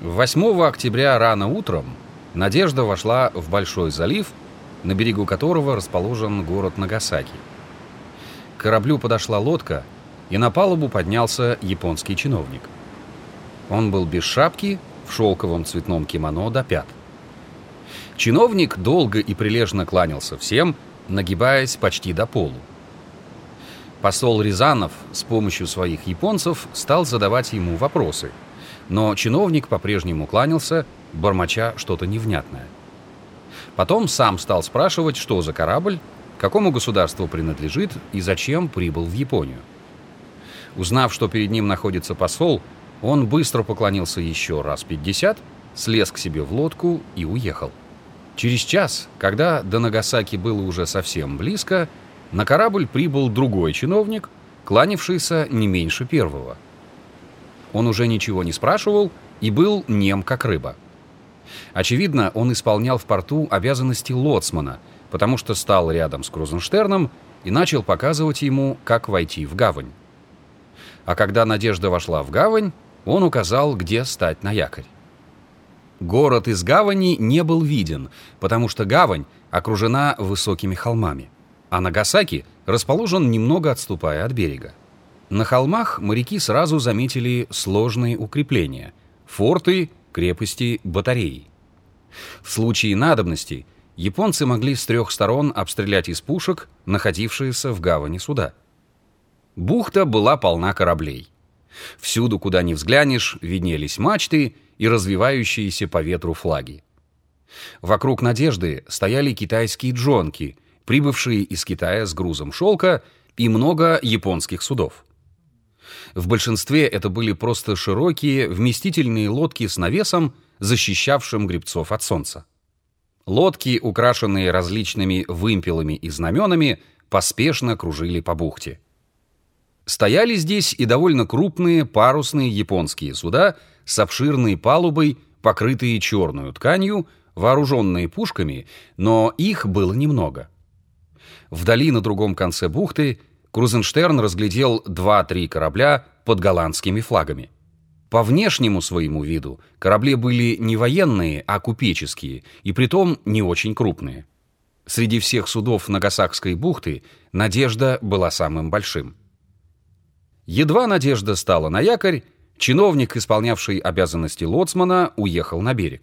8 октября рано утром Надежда вошла в Большой залив, на берегу которого расположен город Нагасаки. К кораблю подошла лодка, и на палубу поднялся японский чиновник. Он был без шапки, в шелковом цветном кимоно до пят. Чиновник долго и прилежно кланялся всем, нагибаясь почти до полу. Посол Рязанов с помощью своих японцев стал задавать ему вопросы, но чиновник по-прежнему кланялся, бормоча что-то невнятное. Потом сам стал спрашивать, что за корабль, какому государству принадлежит и зачем прибыл в Японию. Узнав, что перед ним находится посол, он быстро поклонился еще раз 50, слез к себе в лодку и уехал. Через час, когда до Нагасаки было уже совсем близко, на корабль прибыл другой чиновник, кланявшийся не меньше первого. Он уже ничего не спрашивал и был нем как рыба. Очевидно, он исполнял в порту обязанности лоцмана, потому что стал рядом с Крузенштерном и начал показывать ему, как войти в гавань. А когда Надежда вошла в гавань, он указал, где стать на якорь. Город из гавани не был виден, потому что гавань окружена высокими холмами, а Нагасаки расположен немного отступая от берега. На холмах моряки сразу заметили сложные укрепления — форты, крепости, батареи. В случае надобности японцы могли с трех сторон обстрелять из пушек находившиеся в гавани суда. Бухта была полна кораблей. Всюду, куда ни взглянешь, виднелись мачты и развивающиеся по ветру флаги. Вокруг «Надежды» стояли китайские джонки, прибывшие из Китая с грузом шелка и много японских судов. В большинстве это были просто широкие, вместительные лодки с навесом, защищавшим гребцов от солнца. Лодки, украшенные различными вымпелами и знаменами, поспешно кружили по бухте. Стояли здесь и довольно крупные парусные японские суда с обширной палубой, покрытые черную тканью, вооруженные пушками, но их было немного. Вдали на другом конце бухты Крузенштерн разглядел два-три корабля под голландскими флагами. По внешнему своему виду корабли были не военные, а купеческие, и притом не очень крупные. Среди всех судов Нагасакской бухты «Надежда» была самым большим. Едва Надежда стала на якорь, чиновник, исполнявший обязанности лоцмана, уехал на берег.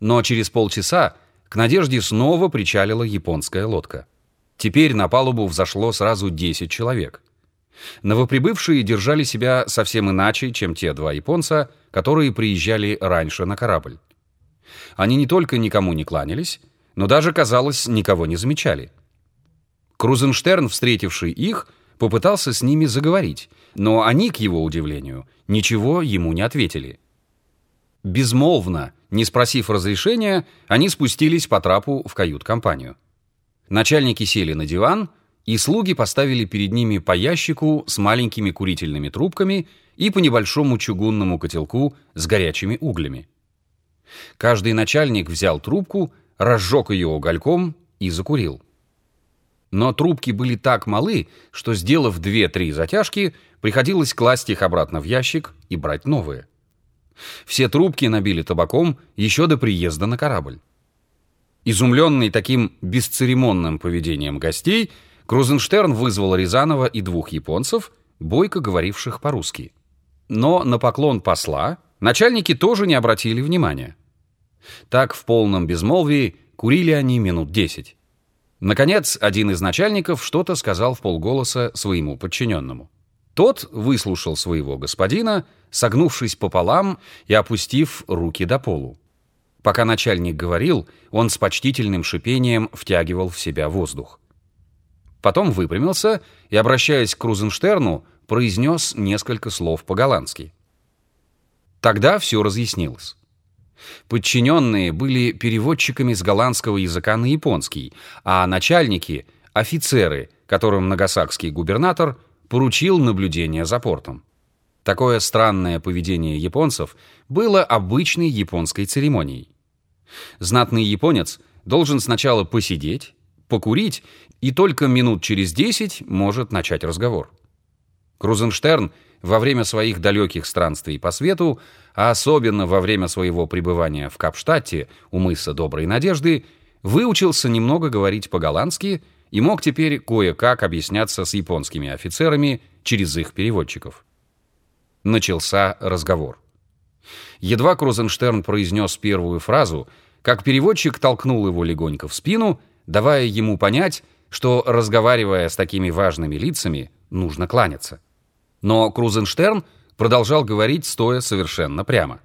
Но через полчаса к Надежде снова причалила японская лодка. Теперь на палубу взошло сразу 10 человек. Новоприбывшие держали себя совсем иначе, чем те два японца, которые приезжали раньше на корабль. Они не только никому не кланялись, но даже, казалось, никого не замечали. Крузенштерн, встретивший их, попытался с ними заговорить, но они, к его удивлению, ничего ему не ответили. Безмолвно, не спросив разрешения, они спустились по трапу в кают-компанию. Начальники сели на диван, и слуги поставили перед ними по ящику с маленькими курительными трубками и по небольшому чугунному котелку с горячими углями. Каждый начальник взял трубку, разжег ее угольком и закурил. Но трубки были так малы, что, сделав две-три затяжки, приходилось класть их обратно в ящик и брать новые. Все трубки набили табаком еще до приезда на корабль. Изумленный таким бесцеремонным поведением гостей, Крузенштерн вызвал Рязанова и двух японцев, бойко говоривших по-русски. Но на поклон посла начальники тоже не обратили внимания. Так в полном безмолвии курили они минут десять. Наконец, один из начальников что-то сказал в полголоса своему подчиненному. Тот выслушал своего господина, согнувшись пополам и опустив руки до полу. Пока начальник говорил, он с почтительным шипением втягивал в себя воздух. Потом выпрямился и, обращаясь к Крузенштерну, произнес несколько слов по-голландски. Тогда все разъяснилось. Подчиненные были переводчиками с голландского языка на японский, а начальники — офицеры, которым нагасакский губернатор поручил наблюдение за портом. Такое странное поведение японцев было обычной японской церемонией. Знатный японец должен сначала посидеть, покурить и только минут через десять может начать разговор. Крузенштерн во время своих далеких странствий по свету, а особенно во время своего пребывания в Капштадте у мыса Доброй Надежды, выучился немного говорить по-голландски и мог теперь кое-как объясняться с японскими офицерами через их переводчиков. Начался разговор. Едва Крузенштерн произнес первую фразу, как переводчик толкнул его легонько в спину, давая ему понять, что, разговаривая с такими важными лицами, нужно кланяться. Но Крузенштерн продолжал говорить, стоя совершенно прямо.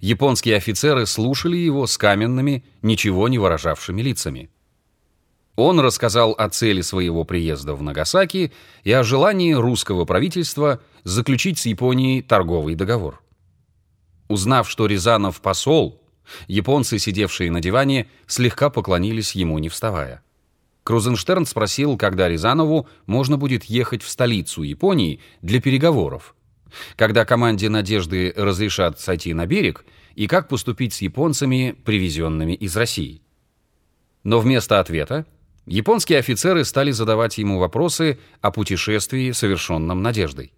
Японские офицеры слушали его с каменными, ничего не выражавшими лицами. Он рассказал о цели своего приезда в Нагасаки и о желании русского правительства заключить с Японией торговый договор. Узнав, что Рязанов посол, японцы, сидевшие на диване, слегка поклонились ему, не вставая. Крузенштерн спросил, когда Рязанову можно будет ехать в столицу Японии для переговоров, когда команде «Надежды» разрешат сойти на берег и как поступить с японцами, привезенными из России. Но вместо ответа японские офицеры стали задавать ему вопросы о путешествии, совершенном «Надеждой».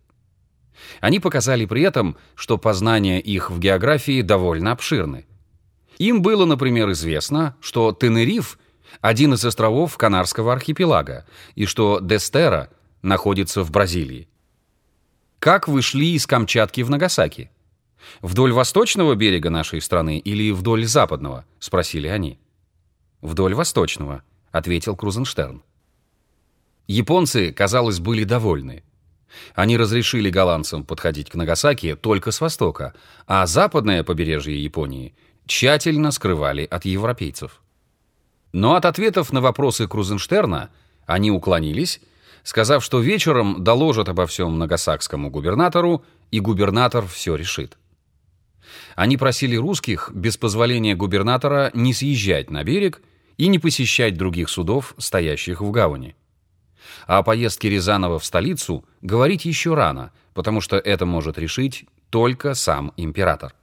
Они показали при этом, что познания их в географии довольно обширны. Им было, например, известно, что Тенериф – один из островов Канарского архипелага, и что Дестера находится в Бразилии. Как вы шли из Камчатки в Нагасаки? Вдоль восточного берега нашей страны или вдоль западного? Спросили они. Вдоль восточного, ответил Крузенштерн. Японцы, казалось, были довольны. Они разрешили голландцам подходить к Нагасаки только с востока, а западное побережье Японии тщательно скрывали от европейцев. Но от ответов на вопросы Крузенштерна они уклонились, сказав, что вечером доложат обо всем нагасакскому губернатору, и губернатор все решит. Они просили русских без позволения губернатора не съезжать на берег и не посещать других судов, стоящих в гавани. А о поездке Рязанова в столицу говорить еще рано, потому что это может решить только сам император.